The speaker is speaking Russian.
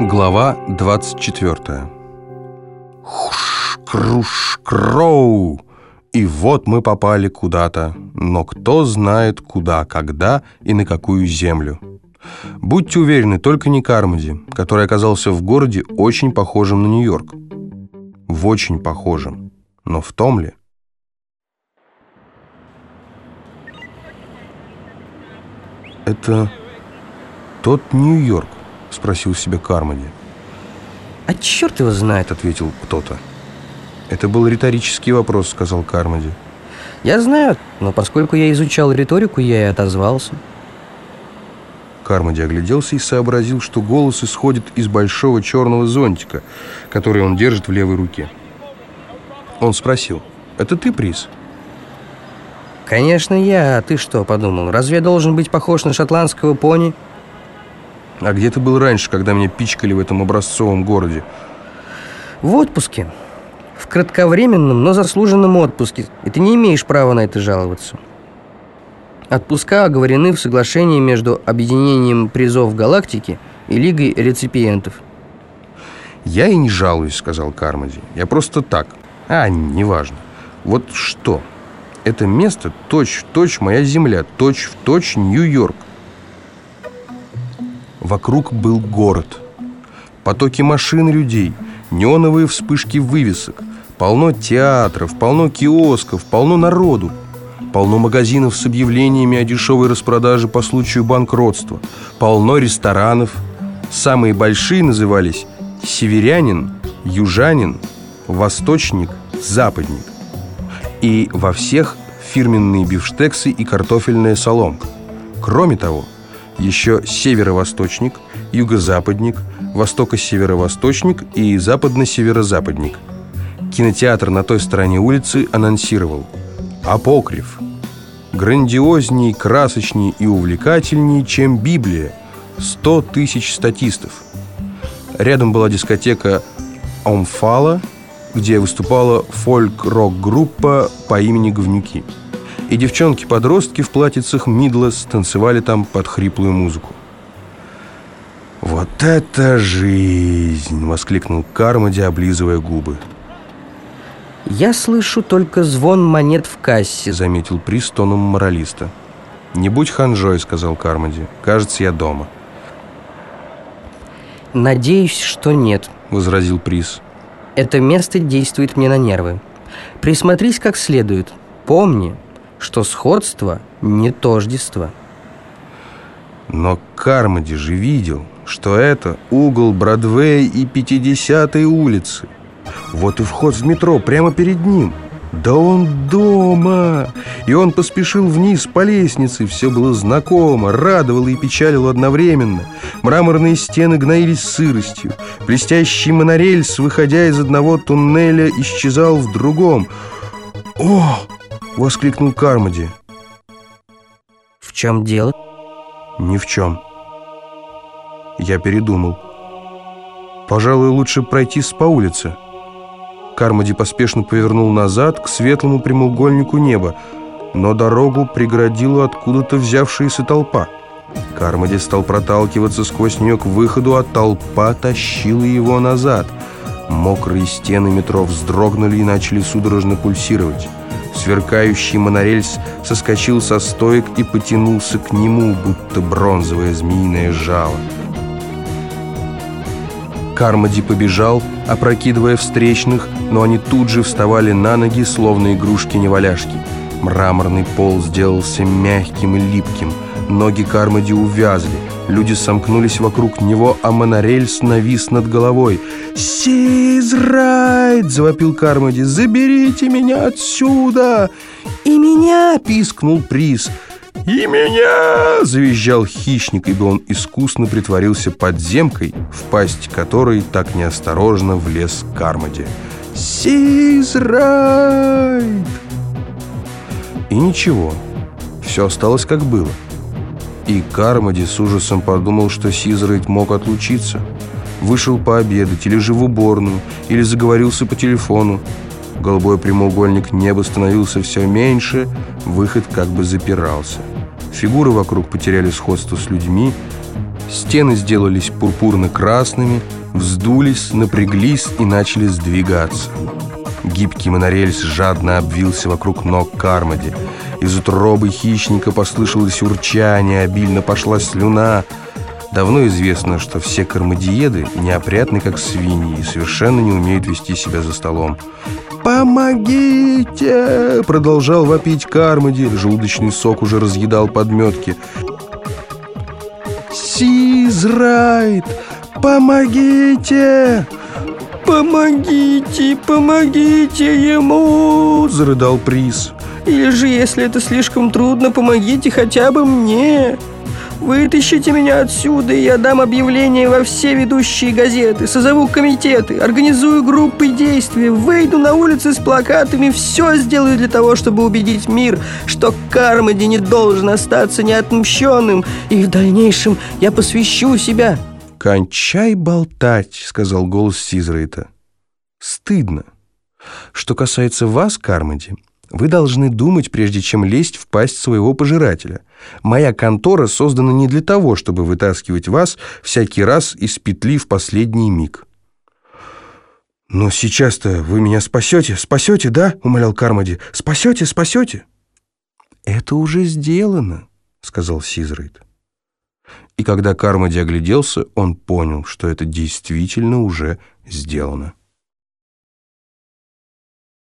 Глава 24 Хуш, круш, кроу! И вот мы попали куда-то, но кто знает куда, когда и на какую землю. Будьте уверены, только не Кармоди, который оказался в городе очень похожим на Нью-Йорк. В очень похожем. Но в том ли? Это тот Нью-Йорк, спросил себя Кармоди. А черт его знает, ответил кто-то. Это был риторический вопрос, сказал Кармоди. Я знаю, но поскольку я изучал риторику, я и отозвался. Кармоди огляделся и сообразил, что голос исходит из большого черного зонтика, который он держит в левой руке. Он спросил, «Это ты, Приз?» «Конечно я, а ты что подумал? Разве я должен быть похож на шотландского пони?» «А где ты был раньше, когда меня пичкали в этом образцовом городе?» «В отпуске. В кратковременном, но заслуженном отпуске. И ты не имеешь права на это жаловаться». Отпуска оговорены в соглашении между Объединением призов галактики и Лигой реципиентов. «Я и не жалуюсь», — сказал Кармоди. «Я просто так. А, неважно. Вот что? Это место точь-в-точь моя земля, точь-в-точь Нью-Йорк. Вокруг был город. Потоки машин и людей, неоновые вспышки вывесок, полно театров, полно киосков, полно народу. Полно магазинов с объявлениями о дешевой распродаже по случаю банкротства. Полно ресторанов. Самые большие назывались «Северянин», «Южанин», «Восточник», «Западник». И во всех фирменные бифштексы и картофельная соломка. Кроме того, еще северо-восточник, юго-западник, востоко-северо-восточник и западно-северо-западник. Кинотеатр на той стороне улицы анонсировал – Апокриф. Грандиозней, красочней и увлекательней, чем Библия. Сто тысяч статистов. Рядом была дискотека «Омфала», где выступала фольк-рок-группа по имени Говнюки. И девчонки-подростки в платьицах Мидлес танцевали там под хриплую музыку. «Вот это жизнь!» — воскликнул Кармоди, облизывая губы. «Я слышу только звон монет в кассе», — заметил Приз тоном моралиста. «Не будь ханжой», — сказал Кармоди. «Кажется, я дома». «Надеюсь, что нет», — возразил Приз. «Это место действует мне на нервы. Присмотрись как следует. Помни, что сходство не тождество». Но Кармоди же видел, что это угол Бродвея и 50-й улицы. Вот и вход в метро прямо перед ним. Да он дома! И он поспешил вниз по лестнице. Все было знакомо, радовало и печалило одновременно. Мраморные стены гноились сыростью. Блестящий монорельс, выходя из одного туннеля, исчезал в другом. «О!» — воскликнул Кармоди. «В чем дело?» «Ни в чем». Я передумал. «Пожалуй, лучше пройтись по улице». Кармоди поспешно повернул назад к светлому прямоугольнику неба, но дорогу преградила откуда-то взявшаяся толпа. Кармоди стал проталкиваться сквозь нее к выходу, а толпа тащила его назад. Мокрые стены метро вздрогнули и начали судорожно пульсировать. Сверкающий монорельс соскочил со стоек и потянулся к нему, будто бронзовое змеиное жало. Кармоди побежал, опрокидывая встречных, но они тут же вставали на ноги, словно игрушки-неваляшки. Мраморный пол сделался мягким и липким. Ноги Кармоди увязли. Люди сомкнулись вокруг него, а монорельс навис над головой. «Сизрайт!» — завопил Кармоди. «Заберите меня отсюда!» «И меня!» — пискнул Приз. «И меня!» – завизжал хищник, ибо он искусно притворился подземкой, в пасть которой так неосторожно влез Кармоди. «Сизрайт!» И ничего, все осталось как было. И Кармоди с ужасом подумал, что Сизрайт мог отлучиться. Вышел пообедать или же в уборную, или заговорился по телефону. Голубой прямоугольник неба становился все меньше, выход как бы запирался. Фигуры вокруг потеряли сходство с людьми, Стены сделались пурпурно-красными, вздулись, напряглись и начали сдвигаться. Гибкий монорельс жадно обвился вокруг ног Кармоди. Из утробы хищника послышалось урчание, обильно пошла слюна. Давно известно, что все кармадиеды неопрятны, как свиньи, и совершенно не умеют вести себя за столом. «Помогите!» — продолжал вопить Кармоди. Желудочный сок уже разъедал подметки. «Сизрайт! Помогите!» «Помогите, помогите ему!» — зарыдал приз. «Или же, если это слишком трудно, помогите хотя бы мне!» Вытащите меня отсюда, и я дам объявление во все ведущие газеты, созову комитеты, организую группы действий, выйду на улицы с плакатами, все сделаю для того, чтобы убедить мир, что Кармоди не должен остаться неотмщенным, и в дальнейшем я посвящу себя». «Кончай болтать», — сказал голос Сизрейта. «Стыдно. Что касается вас, Кармоди, вы должны думать, прежде чем лезть в пасть своего пожирателя. Моя контора создана не для того, чтобы вытаскивать вас всякий раз из петли в последний миг. «Но сейчас-то вы меня спасете, спасете, да?» — умолял Кармоди. «Спасете, спасете?» «Это уже сделано», — сказал Сизрейд. И когда Кармоди огляделся, он понял, что это действительно уже сделано.